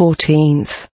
14th